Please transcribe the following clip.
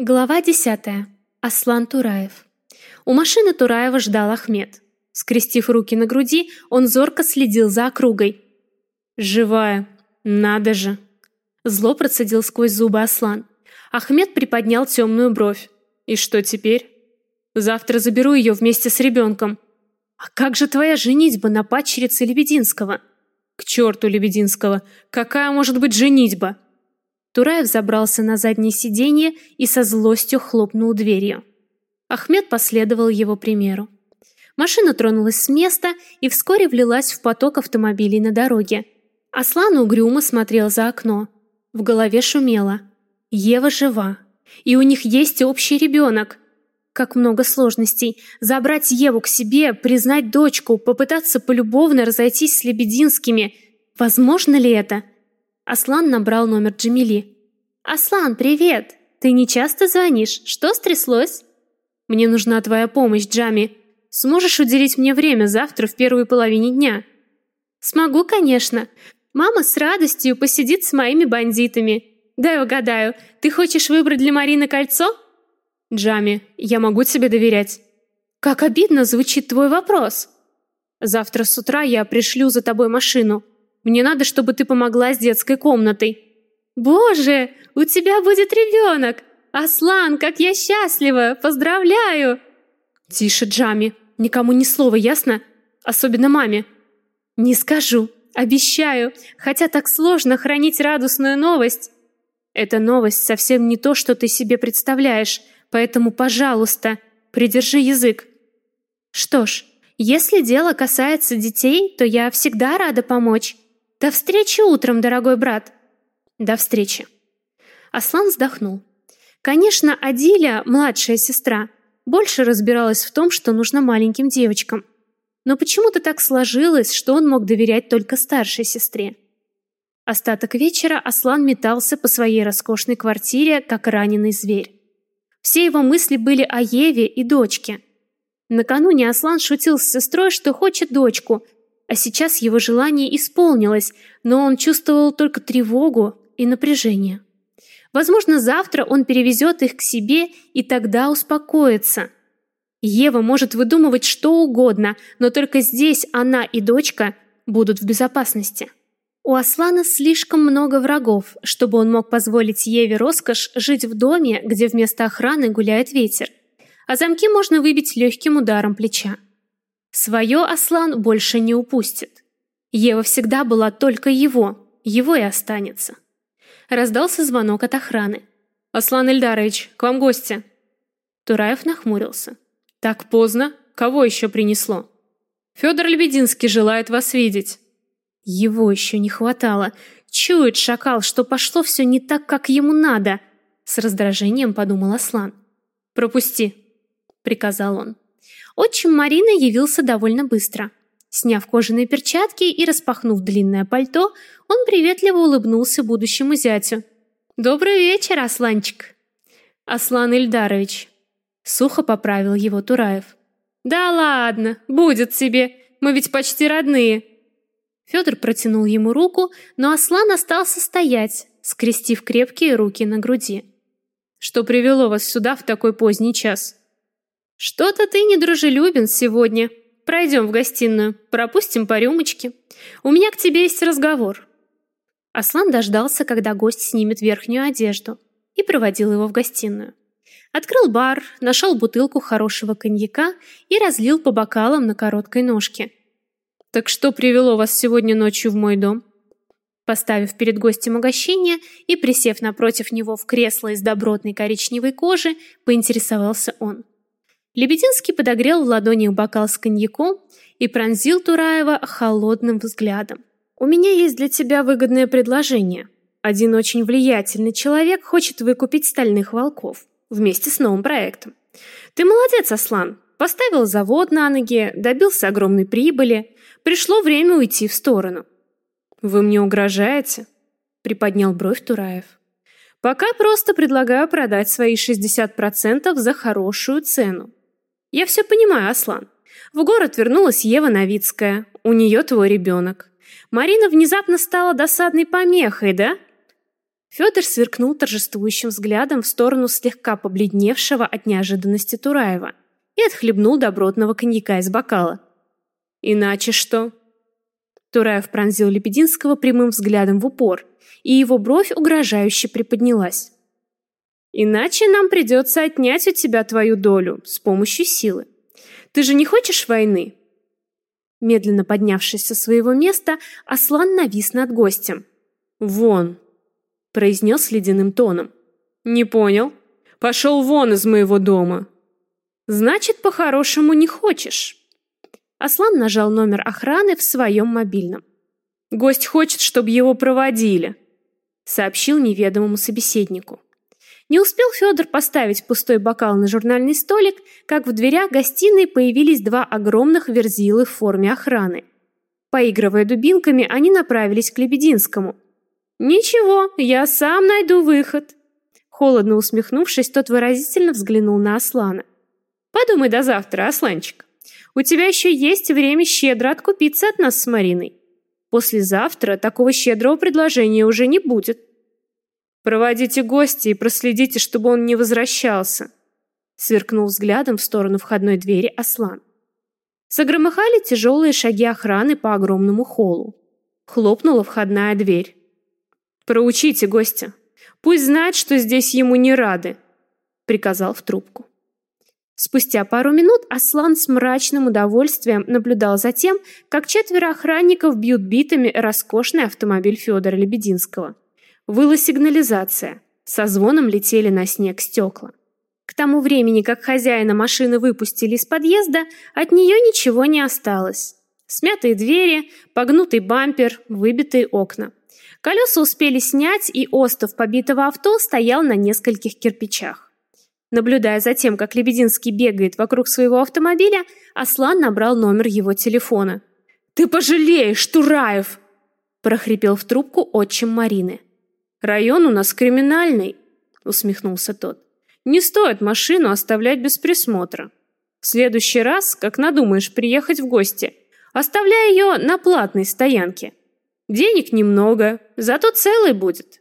Глава десятая. Аслан Тураев. У машины Тураева ждал Ахмед. Скрестив руки на груди, он зорко следил за округой. «Живая! Надо же!» Зло процедил сквозь зубы Аслан. Ахмед приподнял темную бровь. «И что теперь?» «Завтра заберу ее вместе с ребенком». «А как же твоя женитьба на падчерице Лебединского?» «К черту Лебединского! Какая может быть женитьба?» Тураев забрался на заднее сиденье и со злостью хлопнул дверью. Ахмед последовал его примеру. Машина тронулась с места и вскоре влилась в поток автомобилей на дороге. Аслан угрюмо смотрел за окно. В голове шумело. Ева жива. И у них есть общий ребенок. Как много сложностей. Забрать Еву к себе, признать дочку, попытаться полюбовно разойтись с Лебединскими. Возможно ли это? Аслан набрал номер Джамили. «Аслан, привет! Ты не часто звонишь? Что стряслось?» «Мне нужна твоя помощь, Джами. Сможешь уделить мне время завтра в первой половине дня?» «Смогу, конечно. Мама с радостью посидит с моими бандитами. Дай угадаю, ты хочешь выбрать для Марины кольцо?» «Джами, я могу тебе доверять?» «Как обидно звучит твой вопрос!» «Завтра с утра я пришлю за тобой машину. Мне надо, чтобы ты помогла с детской комнатой». «Боже, у тебя будет ребенок! Аслан, как я счастлива! Поздравляю!» «Тише, Джами, никому ни слова, ясно? Особенно маме». «Не скажу, обещаю, хотя так сложно хранить радостную новость». «Эта новость совсем не то, что ты себе представляешь, поэтому, пожалуйста, придержи язык». «Что ж, если дело касается детей, то я всегда рада помочь. До встречи утром, дорогой брат. До встречи. Аслан вздохнул. Конечно, Адиля, младшая сестра, больше разбиралась в том, что нужно маленьким девочкам. Но почему-то так сложилось, что он мог доверять только старшей сестре. Остаток вечера Аслан метался по своей роскошной квартире, как раненый зверь. Все его мысли были о Еве и дочке. Накануне Аслан шутил с сестрой, что хочет дочку, а сейчас его желание исполнилось, но он чувствовал только тревогу и напряжение. Возможно, завтра он перевезет их к себе и тогда успокоится. Ева может выдумывать что угодно, но только здесь она и дочка будут в безопасности. У Аслана слишком много врагов, чтобы он мог позволить Еве роскошь жить в доме, где вместо охраны гуляет ветер. А замки можно выбить легким ударом плеча. Свое Аслан больше не упустит. Ева всегда была только его, его и останется. Раздался звонок от охраны. «Аслан Эльдарович, к вам гости!» Тураев нахмурился. «Так поздно? Кого еще принесло?» «Федор Лебединский желает вас видеть». Его еще не хватало. Чует шакал, что пошло все не так, как ему надо. С раздражением подумал Аслан. «Пропусти», — приказал он. Отчим Марины явился довольно быстро. Сняв кожаные перчатки и распахнув длинное пальто, он приветливо улыбнулся будущему зятю. «Добрый вечер, Асланчик!» «Аслан Ильдарович!» Сухо поправил его Тураев. «Да ладно, будет тебе, мы ведь почти родные!» Федор протянул ему руку, но Аслан остался стоять, скрестив крепкие руки на груди. «Что привело вас сюда в такой поздний час?» «Что-то ты недружелюбен сегодня. Пройдем в гостиную, пропустим по рюмочке. У меня к тебе есть разговор». Аслан дождался, когда гость снимет верхнюю одежду, и проводил его в гостиную. Открыл бар, нашел бутылку хорошего коньяка и разлил по бокалам на короткой ножке. «Так что привело вас сегодня ночью в мой дом?» Поставив перед гостем угощение и присев напротив него в кресло из добротной коричневой кожи, поинтересовался он. Лебединский подогрел в ладонях бокал с коньяком и пронзил Тураева холодным взглядом. «У меня есть для тебя выгодное предложение. Один очень влиятельный человек хочет выкупить стальных волков вместе с новым проектом. Ты молодец, Аслан. Поставил завод на ноги, добился огромной прибыли. Пришло время уйти в сторону». «Вы мне угрожаете?» — приподнял бровь Тураев. «Пока просто предлагаю продать свои 60% за хорошую цену. Я все понимаю, Аслан. В город вернулась Ева Новицкая. У нее твой ребенок. Марина внезапно стала досадной помехой, да? Федор сверкнул торжествующим взглядом в сторону слегка побледневшего от неожиданности Тураева и отхлебнул добротного коньяка из бокала. «Иначе что?» Тураев пронзил Лебединского прямым взглядом в упор, и его бровь угрожающе приподнялась. «Иначе нам придется отнять у тебя твою долю с помощью силы. Ты же не хочешь войны?» Медленно поднявшись со своего места, Аслан навис над гостем. «Вон!» – произнес ледяным тоном. «Не понял? Пошел вон из моего дома!» «Значит, по-хорошему не хочешь!» Аслан нажал номер охраны в своем мобильном. «Гость хочет, чтобы его проводили», — сообщил неведомому собеседнику. Не успел Федор поставить пустой бокал на журнальный столик, как в дверях гостиной появились два огромных верзилы в форме охраны. Поигрывая дубинками, они направились к Лебединскому. «Ничего, я сам найду выход». Холодно усмехнувшись, тот выразительно взглянул на Аслана. «Подумай до завтра, Асланчик. У тебя еще есть время щедро откупиться от нас с Мариной. Послезавтра такого щедрого предложения уже не будет. Проводите гостя и проследите, чтобы он не возвращался. Сверкнул взглядом в сторону входной двери Аслан. Загромыхали тяжелые шаги охраны по огромному холлу. Хлопнула входная дверь. «Проучите гостя. Пусть знает, что здесь ему не рады», — приказал в трубку. Спустя пару минут Аслан с мрачным удовольствием наблюдал за тем, как четверо охранников бьют битами роскошный автомобиль Федора Лебединского. Выла сигнализация. Со звоном летели на снег стекла. К тому времени, как хозяина машины выпустили из подъезда, от нее ничего не осталось. Смятые двери, погнутый бампер, выбитые окна. Колеса успели снять, и остов побитого авто стоял на нескольких кирпичах. Наблюдая за тем, как Лебединский бегает вокруг своего автомобиля, Аслан набрал номер его телефона. «Ты пожалеешь, Тураев!» – прохрипел в трубку отчим Марины. «Район у нас криминальный», – усмехнулся тот. «Не стоит машину оставлять без присмотра. В следующий раз, как надумаешь приехать в гости, оставляй ее на платной стоянке. Денег немного, зато целый будет».